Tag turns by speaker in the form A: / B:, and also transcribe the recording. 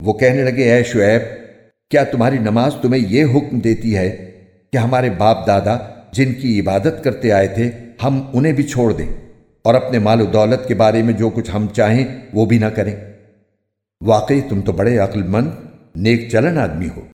A: وہ کہنے لگے، اے شعیب، کیا تمہاری نماز تمہیں یہ حکم دیتی ہے کہ ہمارے باپ دادا جن کی عبادت کرتے آئے تھے، ہم انہیں بھی چھوڑ دیں اور اپنے مال و دولت کے بارے میں جو کچھ ہم چاہیں وہ بھی نہ کریں؟ واقعی تم تو بڑے عقل مند نیک چلن آدمی ہو۔